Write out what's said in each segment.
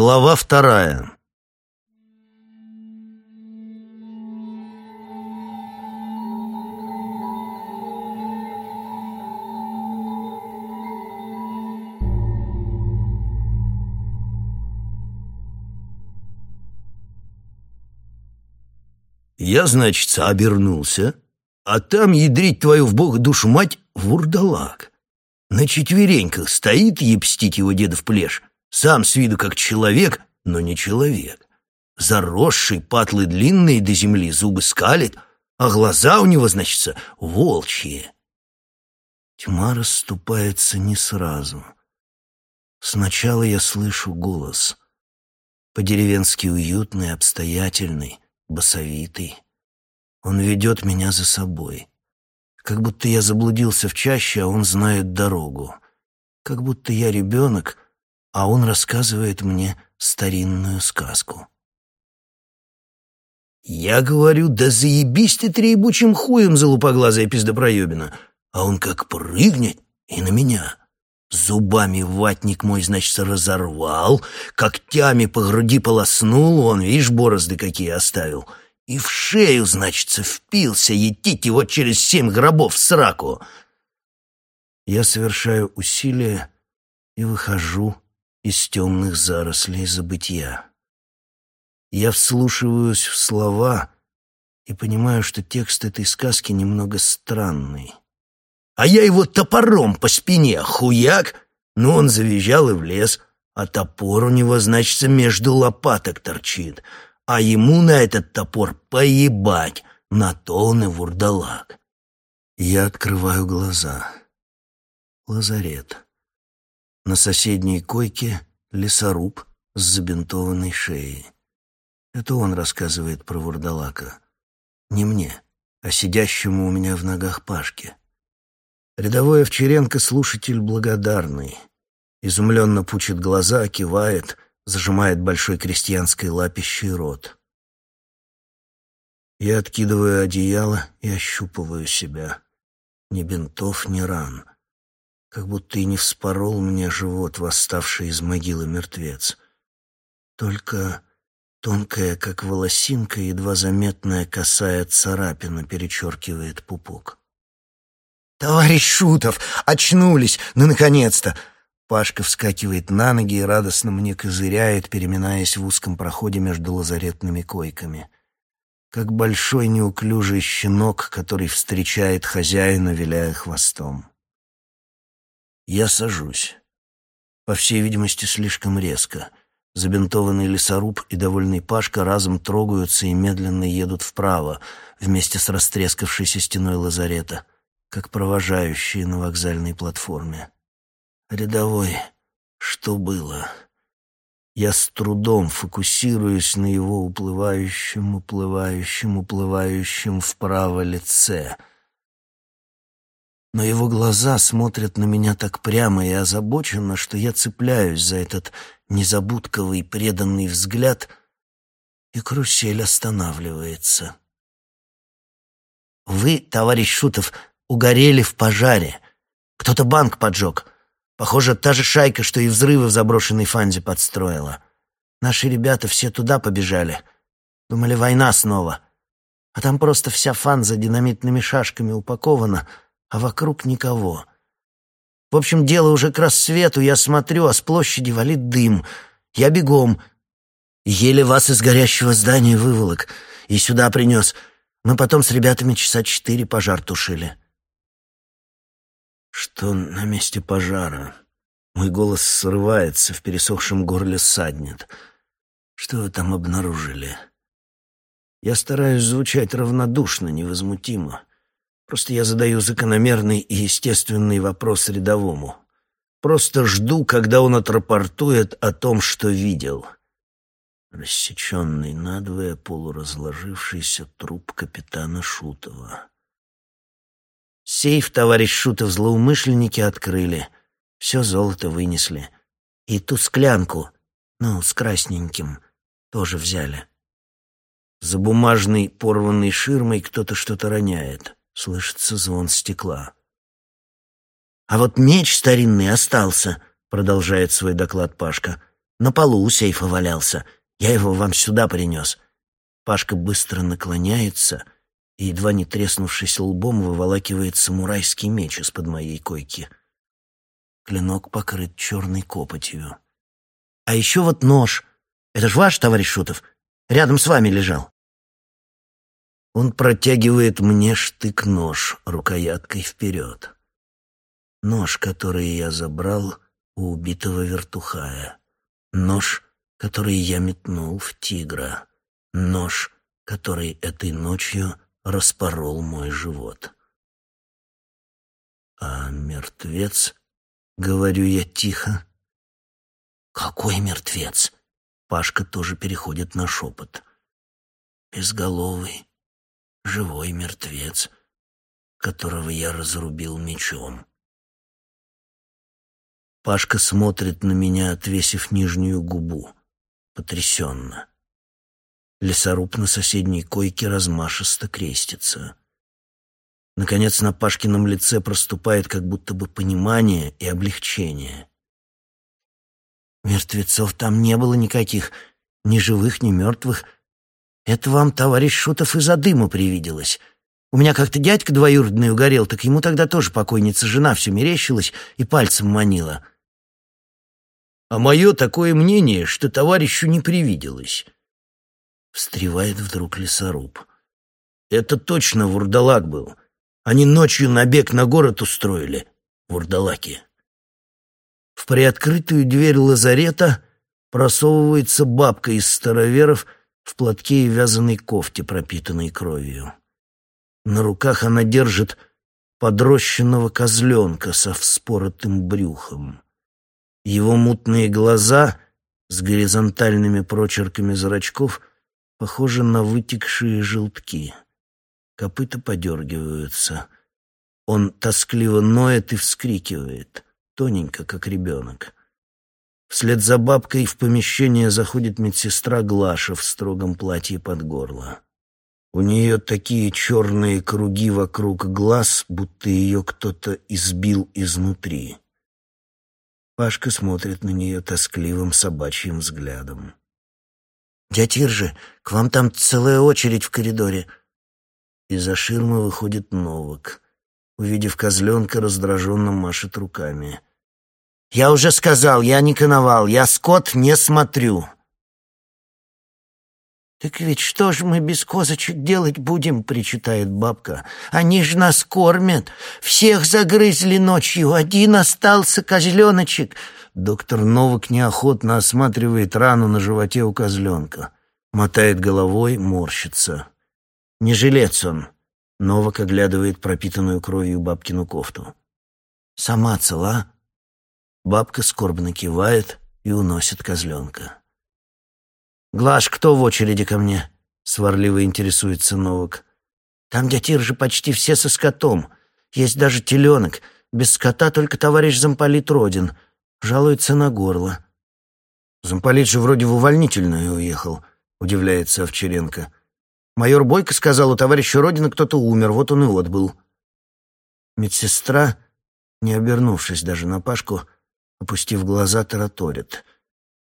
Глава вторая. Я, значит, обернулся, а там, ядрить твою в бог душу мать, вурдалак. На четвереньках стоит ебстить его деда в плешь, сам с виду как человек, но не человек. Заросший, патлы длинные до земли, зубы скалит, а глаза у него, значится, волчьи. Тьма расступается не сразу. Сначала я слышу голос. По-деревенски уютный, обстоятельный, басовитый. Он ведет меня за собой. Как будто я заблудился в чаще, а он знает дорогу. Как будто я ребенок, а он рассказывает мне старинную сказку. Я говорю, да заебись ты требучим хуем, залупоглазая пиздопроебина. А он как прыгнет и на меня. Зубами ватник мой, значит, разорвал, когтями по груди полоснул, он, видишь, борозды какие оставил, и в шею, значит, впился, етите вот через семь гробов сраку. Я совершаю усилие и выхожу из темных зарослей забытья. Я вслушиваюсь в слова и понимаю, что текст этой сказки немного странный. А я его топором по спине, хуяк! Ну, он завизжал и влез, а топор у него, значит, между лопаток торчит, а ему на этот топор поебать, на то он и вурдалак. Я открываю глаза. Лазарет. На соседней койке лесоруб с забинтованной шеей. Это он рассказывает про вурдалака. Не мне, а сидящему у меня в ногах Пашке. Рядовой Овчаренко слушатель благодарный. Изумленно пучит глаза, кивает, зажимает большой крестьянской лапищей рот. Я откидываю одеяло и ощупываю себя. Ни бинтов, ни ран как будто и не вспорол мне живот, восставший из могилы мертвец. Только тонкая, как волосинка, едва заметная косая царапина перечеркивает пупок. «Товарищ Шутов! Очнулись! Ну, наконец-то!» Пашка вскакивает на ноги и радостно мне козыряет, переминаясь в узком проходе между лазаретными койками. Как большой неуклюжий щенок, который встречает хозяина, виляя хвостом. Я сажусь. По всей видимости, слишком резко. Забинтованный лесоруб и довольный Пашка разом трогаются и медленно едут вправо, вместе с растрескавшейся стеной лазарета, как провожающие на вокзальной платформе. Рядовой, что было? Я с трудом фокусируюсь на его уплывающем, уплывающем, уплывающем вправо лице — но его глаза смотрят на меня так прямо и озабоченно, что я цепляюсь за этот незабудковый преданный взгляд, и карусель останавливается. «Вы, товарищ Шутов, угорели в пожаре. Кто-то банк поджег. Похоже, та же шайка, что и взрывы в заброшенной фанзе подстроила. Наши ребята все туда побежали. Думали, война снова. А там просто вся фанза динамитными шашками упакована — а вокруг никого. В общем, дело уже к рассвету, я смотрю, а с площади валит дым. Я бегом. Еле вас из горящего здания выволок и сюда принес. Мы потом с ребятами часа четыре пожар тушили. Что на месте пожара? Мой голос срывается, в пересохшем горле саднет. Что вы там обнаружили? Я стараюсь звучать равнодушно, невозмутимо. Просто я задаю закономерный и естественный вопрос рядовому. Просто жду, когда он отрапортует о том, что видел. Рассеченный надвое полуразложившийся труп капитана Шутова. Сейф товарищ Шутов злоумышленники открыли. Все золото вынесли. И ту склянку, ну, с красненьким, тоже взяли. За бумажной порванной ширмой кто-то что-то роняет. Слышится звон стекла. «А вот меч старинный остался», — продолжает свой доклад Пашка. На полу у сейфа валялся. Я его вам сюда принес». Пашка быстро наклоняется и, едва не треснувшись лбом, выволакивает самурайский меч из-под моей койки. Клинок покрыт черной копотью. «А еще вот нож. Это ж ваш, товарищ Шутов? Рядом с вами лежал». Он протягивает мне штык-нож рукояткой вперед. Нож, который я забрал у убитого вертухая. Нож, который я метнул в тигра. Нож, который этой ночью распорол мой живот. А мертвец, говорю я тихо. Какой мертвец? Пашка тоже переходит на шепот. Безголовый, живой мертвец, которого я разрубил мечом. Пашка смотрит на меня, отвесив нижнюю губу, потрясенно. Лесоруб на соседней койке размашисто крестится. Наконец на Пашкином лице проступает как будто бы понимание и облегчение. Мертвецов там не было никаких, ни живых, ни мертвых. Это вам, товарищ Шутов, из-за дыма привиделось. У меня как-то дядька двоюродный угорел, так ему тогда тоже покойница жена все мерещилась и пальцем манила. А мое такое мнение, что товарищу не привиделось. Встревает вдруг лесоруб. Это точно вурдалак был. Они ночью набег на город устроили, вурдалаки. В приоткрытую дверь лазарета просовывается бабка из староверов в платке и вязаной кофте, пропитанной кровью. На руках она держит подрощенного козленка со вспоротым брюхом. Его мутные глаза с горизонтальными прочерками зрачков похожи на вытекшие желтки. Копыта подергиваются. Он тоскливо ноет и вскрикивает, тоненько, как ребенок. Вслед за бабкой в помещение заходит медсестра Глаша в строгом платье под горло. У нее такие черные круги вокруг глаз, будто ее кто-то избил изнутри. Пашка смотрит на нее тоскливым собачьим взглядом. «Дядь Иржи, к вам там целая очередь в коридоре». Из-за ширмы выходит Новак. Увидев козленка, раздраженно машет руками. «Я уже сказал, я не коновал, я скот не смотрю». «Так ведь что ж мы без козочек делать будем?» — причитает бабка. «Они ж нас кормят. Всех загрызли ночью, один остался козленочек». Доктор Новак неохотно осматривает рану на животе у козленка. Мотает головой, морщится. «Не жилец он». Новак оглядывает пропитанную кровью бабкину кофту. «Сама цела?» Бабка скорбно кивает и уносит козленка. «Глаш, кто в очереди ко мне?» — сварливо интересуется Новак. «Там дятир же почти все со скотом. Есть даже теленок. Без скота только товарищ замполит Родин. Жалуется на горло». «Замполит же вроде в увольнительную уехал», — удивляется Овчаренко. «Майор Бойко сказал, у товарища Родина кто-то умер, вот он и отбыл». Медсестра, не обернувшись даже на Пашку, опустив глаза, тараторит —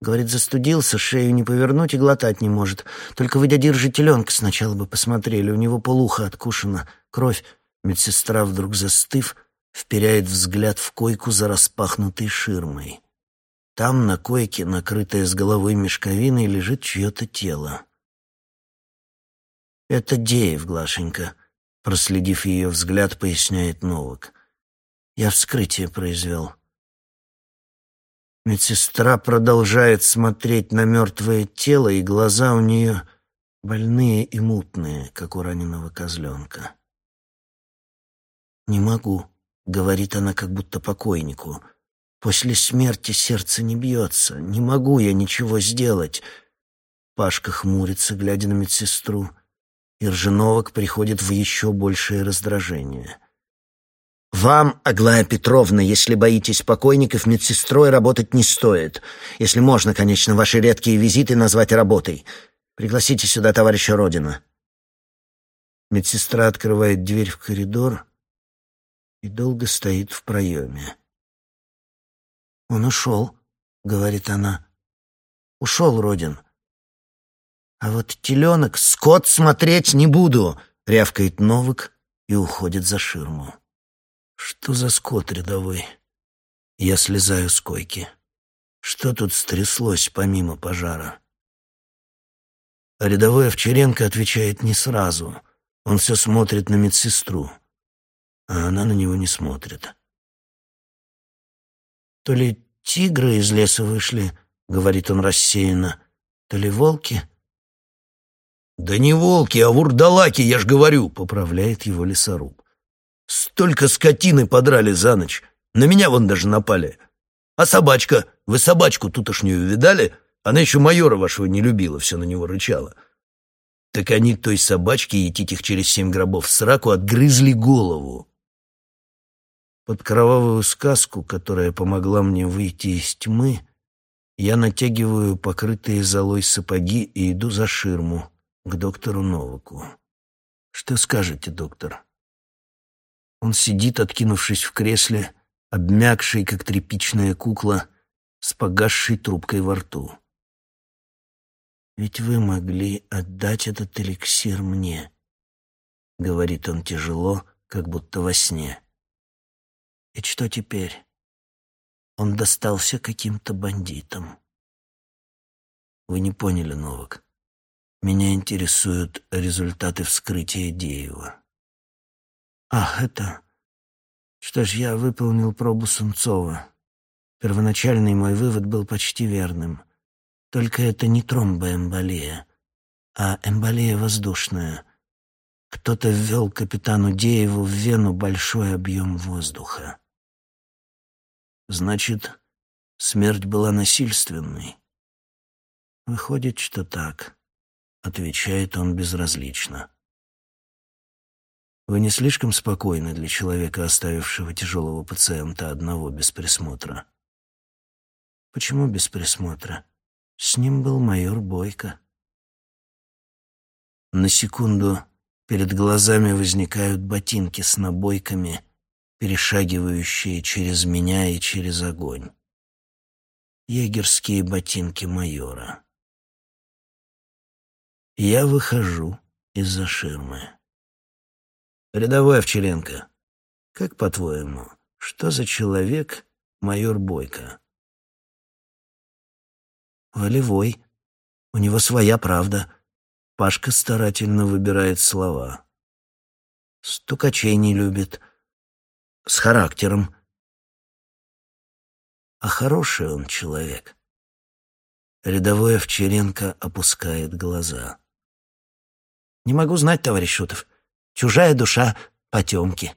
Говорит, застудился, шею не повернуть и глотать не может. Только вы, дядя теленка сначала бы посмотрели. У него полуха откушена, кровь. Медсестра, вдруг застыв, вперяет взгляд в койку за распахнутой ширмой. Там, на койке, накрытая с головой мешковиной, лежит чье-то тело. «Это Деев, Глашенька», — проследив ее взгляд, поясняет Новак. «Я вскрытие произвел». Медсестра продолжает смотреть на мертвое тело, и глаза у нее больные и мутные, как у раненого козленка. «Не могу», — говорит она как будто покойнику. «После смерти сердце не бьется. Не могу я ничего сделать». Пашка хмурится, глядя на медсестру. Иржиновок приходит в еще большее раздражение. Вам, Аглая Петровна, если боитесь покойников, медсестрой работать не стоит. Если можно, конечно, ваши редкие визиты назвать работой. Пригласите сюда товарища Родина. Медсестра открывает дверь в коридор и долго стоит в проеме. «Он ушел», — говорит она. Ушел Родин. А вот теленок, скот смотреть не буду, рявкает Новик и уходит за ширму. Что за скот рядовой? Я слезаю с койки. Что тут стряслось помимо пожара? А рядовой Овчаренко отвечает не сразу. Он все смотрит на медсестру, а она на него не смотрит. То ли тигры из леса вышли, говорит он рассеянно, то ли волки — «Да не волки, а вурдалаки, я ж говорю», — поправляет его лесоруб. «Столько скотины подрали за ночь. На меня вон даже напали. А собачка? Вы собачку тутошнюю видали? Она еще майора вашего не любила, все на него рычала. Так они той собачке и их через семь гробов в сраку отгрызли голову». Под кровавую сказку, которая помогла мне выйти из тьмы, я натягиваю покрытые золой сапоги и иду за ширму, к доктору Новаку. «Что скажете, доктор?» Он сидит, откинувшись в кресле, обмякший, как тряпичная кукла, с погасшей трубкой во рту. «Ведь вы могли отдать этот эликсир мне», — говорит он тяжело, как будто во сне. «И что теперь?» Он достался каким-то бандитам. Вы не поняли, Новак. Меня интересуют результаты вскрытия Деева. Ах, это... Что ж, я выполнил пробу Сунцова. Первоначальный мой вывод был почти верным. Только это не тромбоэмболия, а эмболия воздушная. Кто-то ввел капитану Дееву в вену большой объем воздуха. Значит, смерть была насильственной. Выходит, что так отвечает он безразлично. Вы не слишком спокойны для человека, оставившего тяжелого пациента одного без присмотра. Почему без присмотра? С ним был майор Бойко. На секунду перед глазами возникают ботинки с набойками, перешагивающие через меня и через огонь. Егерские ботинки майора. Я выхожу из-за ширмы. Рядовой Овчаренко, как по-твоему, что за человек майор Бойко? Волевой. У него своя правда. Пашка старательно выбирает слова. Стукачей не любит. С характером. А хороший он человек. Рядовой Овчаренко опускает глаза. Не могу знать, товарищ Шутов. Чужая душа потемки.